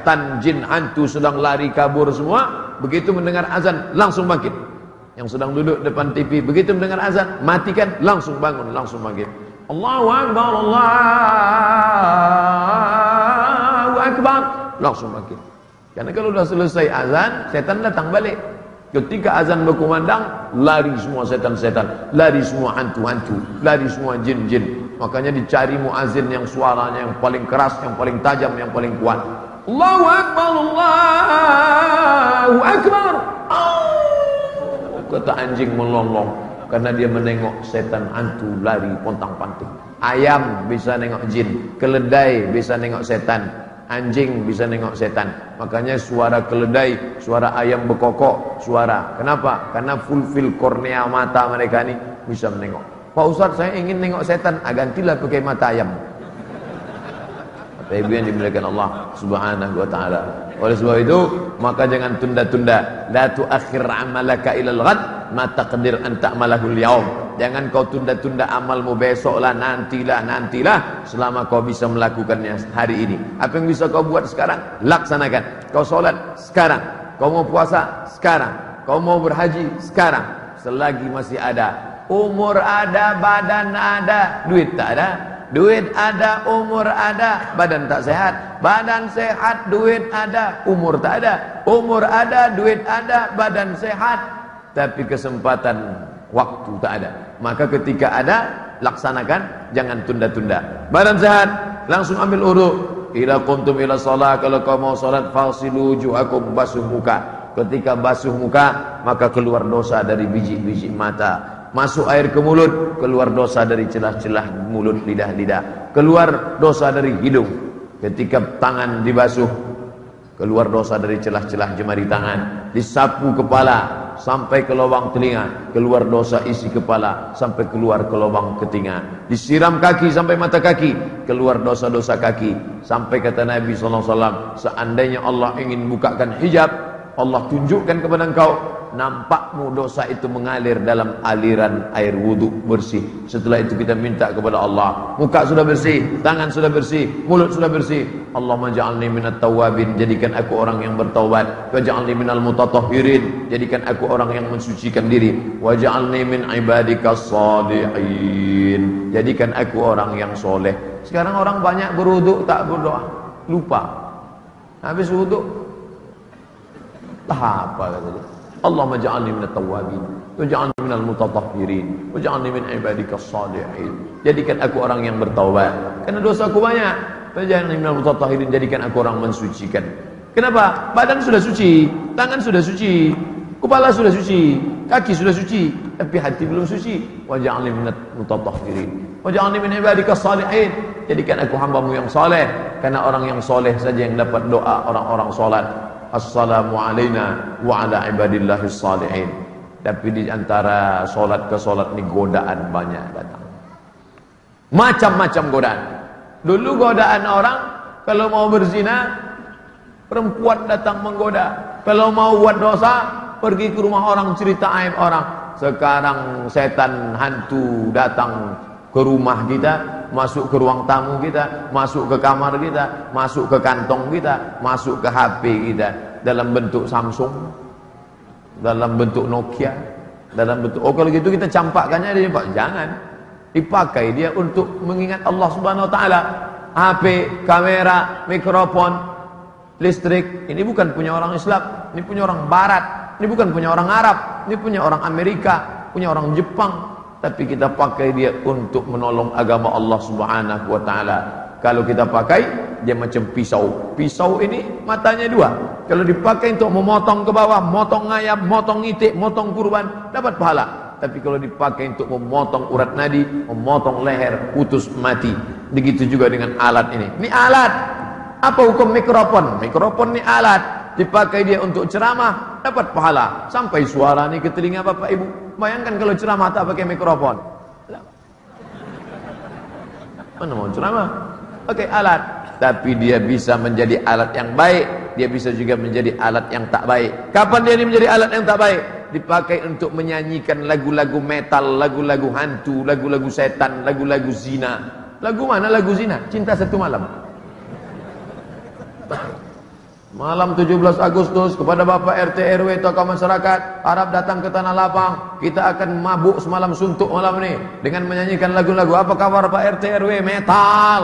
Tan jin hantu sedang lari kabur semua. Begitu mendengar azan langsung bangkit. Yang sedang duduk depan TV begitu mendengar azan matikan langsung bangun langsung bangkit. Allahu Akbar Allahu Akbar langsung bangkit. Karena kalau sudah selesai azan setan datang balik. Ketika azan berkumandang, lari semua setan-setan, lari semua hantu-hantu, lari semua jin-jin. Makanya dicari muazin yang suaranya yang paling keras, yang paling tajam, yang paling kuat. Allahu Akbar, Allahu Akbar. Oh. Kata anjing melolong karena dia menengok setan hantu lari pontang-panting. Ayam bisa nengok jin, keledai bisa nengok setan, Anjing bisa nengok setan. Makanya suara keledai, suara ayam bekokok, suara. Kenapa? Karena fulfill kornea mata mereka ini bisa menengok. Pak Ustaz saya ingin nengok setan, ah, gantilah pakai mata ayam. Bapak Ibu yang Allah Subhanahu wa taala. Oleh sebab itu, maka jangan tunda-tunda. La tuakhir amalaka ilal ghad ma taqdir an ta'malahul yaum. Jangan kau tunda-tunda amalmu besoklah, nantilah, nantilah selama kau bisa melakukannya hari ini. Apa yang bisa kau buat sekarang? Laksanakan. Kau solat sekarang. Kau mau puasa sekarang. Kau mau berhaji sekarang. Selagi masih ada. Umur ada, badan ada, duit tak ada. Duit ada, umur ada, badan tak sehat. Badan sehat, duit ada, umur tak ada. Umur ada, duit ada, badan sehat. Tapi kesempatan waktu tak ada. Maka ketika ada, laksanakan, jangan tunda-tunda. Badan sehat, langsung ambil urut. Ila kuntum ila salat, kalau kau mau salat, fasilu juhakum basuh muka. Ketika basuh muka, maka keluar dosa dari biji-biji mata masuk air ke mulut, keluar dosa dari celah-celah mulut lidah-lidah, keluar dosa dari hidung. Ketika tangan dibasuh, keluar dosa dari celah-celah jemari tangan, disapu kepala sampai ke lubang telinga, keluar dosa isi kepala sampai keluar ke lubang ketinga. Disiram kaki sampai mata kaki, keluar dosa-dosa kaki. Sampai kata Nabi SAW, seandainya Allah ingin bukakan hijab, Allah tunjukkan kepada engkau nampakmu dosa itu mengalir dalam aliran air wudhu bersih. Setelah itu kita minta kepada Allah. Muka sudah bersih, tangan sudah bersih, mulut sudah bersih. Allah maj'alni minat tawabin. Jadikan aku orang yang bertaubat. Waj'alni minal. Jadikan aku orang yang mensucikan diri. Waj'alni min ibadika salihin. Jadikan aku orang yang soleh. Sekarang orang banyak berwudhu tak berdoa. Lupa. Habis wudhu. Tak apa kata dia. Allahumma ja'alni minat tawabin Waja'alni minal mutatahhirin Waja'alni min ibadika salihin Jadikan aku orang yang bertaubat. Karena dosa aku banyak. Waja'alni minal mutatahhirin Jadikan aku orang mensucikan. Kenapa? Badan sudah suci Tangan sudah suci Kepala sudah suci Kaki sudah suci Tapi hati belum suci. Waja'alni minat mutatahhirin Waja'alni min ibadika salihin Jadikan aku hambamu yang soleh Karena orang yang soleh saja yang dapat doa orang-orang solat Assalamu alaina wa ala ibadillahi salihin. Tapi di antara solat ke solat ni godaan banyak datang. Macam-macam godaan. Dulu godaan orang kalau mau berzina perempuan datang menggoda. Kalau mau buat dosa pergi ke rumah orang cerita aib orang. Sekarang setan hantu datang ke rumah kita, masuk ke ruang tamu kita, masuk ke kamar kita, masuk ke kantong kita, masuk ke HP kita dalam bentuk Samsung, dalam bentuk Nokia, dalam bentuk Oh kalau gitu kita campakkannya dia Pak, jangan. Dipakai dia untuk mengingat Allah Subhanahu wa taala. HP, kamera, mikrofon, listrik, ini bukan punya orang Islam, ini punya orang barat, ini bukan punya orang Arab, ini punya orang Amerika, punya orang Jepang, tapi kita pakai dia untuk menolong agama Allah Subhanahu wa taala. Kalau kita pakai dia macam pisau. Pisau ini matanya dua. Kalau dipakai untuk memotong ke bawah, motong ayam, motong itik, motong kurban, dapat pahala. Tapi kalau dipakai untuk memotong urat nadi, memotong leher, putus mati. Begitu juga dengan alat ini. Ini alat. Apa hukum mikrofon? Mikrofon ini alat. Dipakai dia untuk ceramah, dapat pahala. Sampai suara ini ke telinga Bapak Ibu. Bayangkan kalau ceramah tak pakai mikrofon. Mana mau ceramah? Pakai alat. Tapi dia bisa menjadi alat yang baik. Dia bisa juga menjadi alat yang tak baik. Kapan dia menjadi alat yang tak baik? Dipakai untuk menyanyikan lagu-lagu metal, lagu-lagu hantu, lagu-lagu setan, lagu-lagu zina. Lagu mana lagu zina? Cinta satu malam. Malam 17 Agustus kepada Bapak RT RW tokoh masyarakat harap datang ke Tanah Lapang. Kita akan mabuk semalam suntuk malam ini dengan menyanyikan lagu-lagu. Apa kabar Pak RT RW? Metal.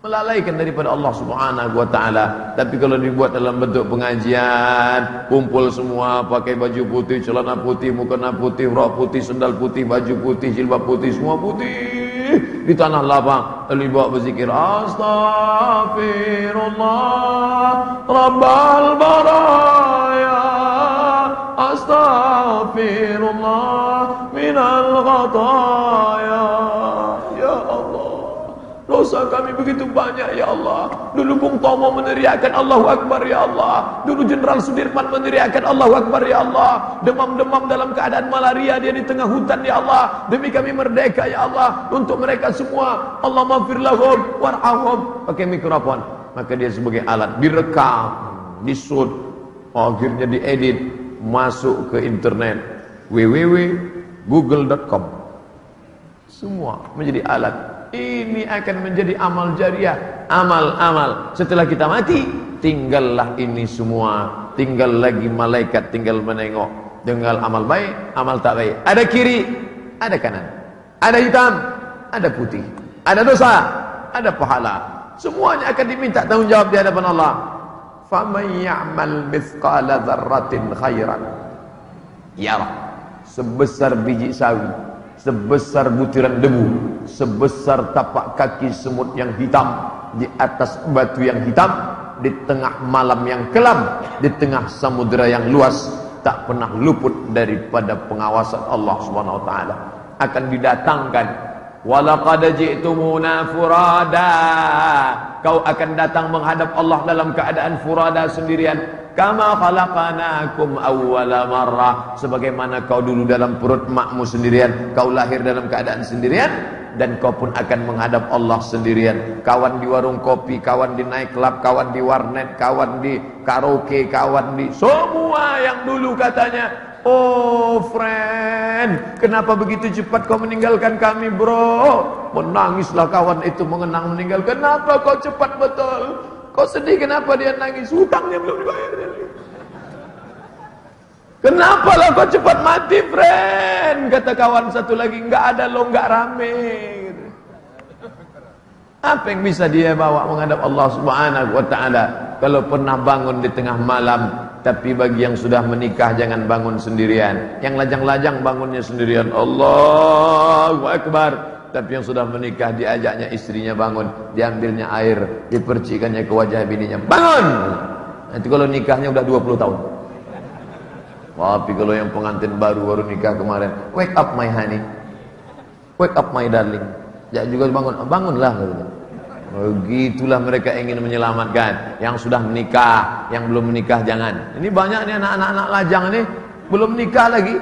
Melalaikan daripada Allah Subhanahu wa taala. Tapi kalau dibuat dalam bentuk pengajian, kumpul semua pakai baju putih, celana putih, mukena putih, rok putih, sendal putih, baju putih, jilbab putih, semua putih di tanah lapang lalu bawa berzikir astaghfirullah rabbal baraya astaghfirullah minal khataya Dosa kami begitu banyak ya Allah. Dulu Bung Tomo meneriakan Allahu Akbar ya Allah. Dulu Jenderal Sudirman meneriakan Allahu Akbar ya Allah. Demam-demam dalam keadaan malaria dia di tengah hutan ya Allah. Demi kami merdeka ya Allah. Untuk mereka semua. Allah maafir lahum warhamhum. Pakai mikrofon. Maka dia sebagai alat direkam, disut, akhirnya diedit, masuk ke internet www.google.com. Semua menjadi alat ini akan menjadi amal jariah, amal-amal. Setelah kita mati, tinggallah ini semua. Tinggal lagi malaikat tinggal menengok. Tinggal amal baik, amal tak baik. Ada kiri, ada kanan. Ada hitam, ada putih. Ada dosa, ada pahala. Semuanya akan diminta tanggung jawab di hadapan Allah. Faman ya'mal mithqala dzarratin khairan yara. Sebesar biji sawi sebesar butiran debu, sebesar tapak kaki semut yang hitam di atas batu yang hitam, di tengah malam yang kelam, di tengah samudera yang luas, tak pernah luput daripada pengawasan Allah taala. Akan didatangkan walaqad ji'tumuna furada. Kau akan datang menghadap Allah dalam keadaan furada sendirian kama khalaqanakum awwala marrah sebagaimana kau dulu dalam perut makmu sendirian kau lahir dalam keadaan sendirian dan kau pun akan menghadap Allah sendirian kawan di warung kopi kawan di night club kawan di warnet kawan di karaoke kawan di semua yang dulu katanya Oh friend, kenapa begitu cepat kau meninggalkan kami bro? Menangislah kawan itu mengenang meninggal. Kenapa kau cepat betul? Kau sedih kenapa dia nangis? Hutangnya belum dibayar. Kenapa lah kau cepat mati, friend? Kata kawan satu lagi, enggak ada lo, enggak rame. Apa yang bisa dia bawa menghadap Allah Subhanahu wa taala kalau pernah bangun di tengah malam, tapi bagi yang sudah menikah jangan bangun sendirian. Yang lajang-lajang bangunnya sendirian. Allahu akbar. Tapi yang sudah menikah diajaknya istrinya bangun, diambilnya air, dipercikannya ke wajah bininya. Bangun! Nanti kalau nikahnya udah 20 tahun. Tapi kalau yang pengantin baru baru nikah kemarin, wake up my honey. Wake up my darling. Ya juga bangun, bangunlah Begitulah mereka ingin menyelamatkan yang sudah menikah, yang belum menikah jangan. Ini banyak nih anak-anak lajang nih belum nikah lagi.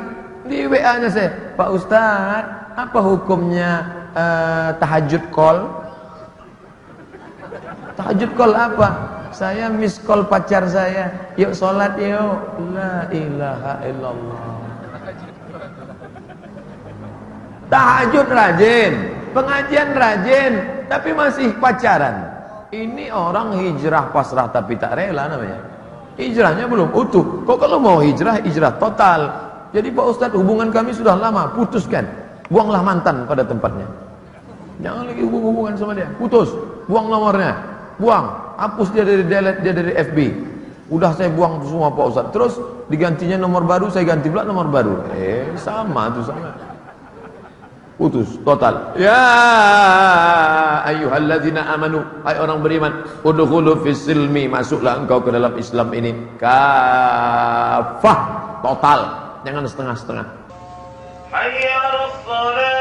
Di WA-nya saya, Pak Ustaz, apa hukumnya uh, tahajud call tahajud call apa saya miss call pacar saya. Yuk sholat yuk. La ilaha illallah. Tahajud rajin pengajian rajin tapi masih pacaran. Ini orang hijrah pasrah tapi tak rela namanya. Hijrahnya belum utuh. Kok kalau mau hijrah hijrah total. Jadi Pak Ustadz hubungan kami sudah lama putuskan. Buanglah mantan pada tempatnya. Jangan lagi hubung-hubungan sama dia. Putus. Buang nomornya buang. Hapus dia dari delete dia dari FB udah saya buang semua Pak Ustaz. Terus digantinya nomor baru saya ganti pula nomor baru. Eh sama tuh sama. Putus total. Ya ayyuhalladzina amanu. Hai orang beriman udkhulu fis silmi. Masuklah engkau ke dalam Islam ini. Kafah. Total. Jangan setengah-setengah. Hayya -setengah.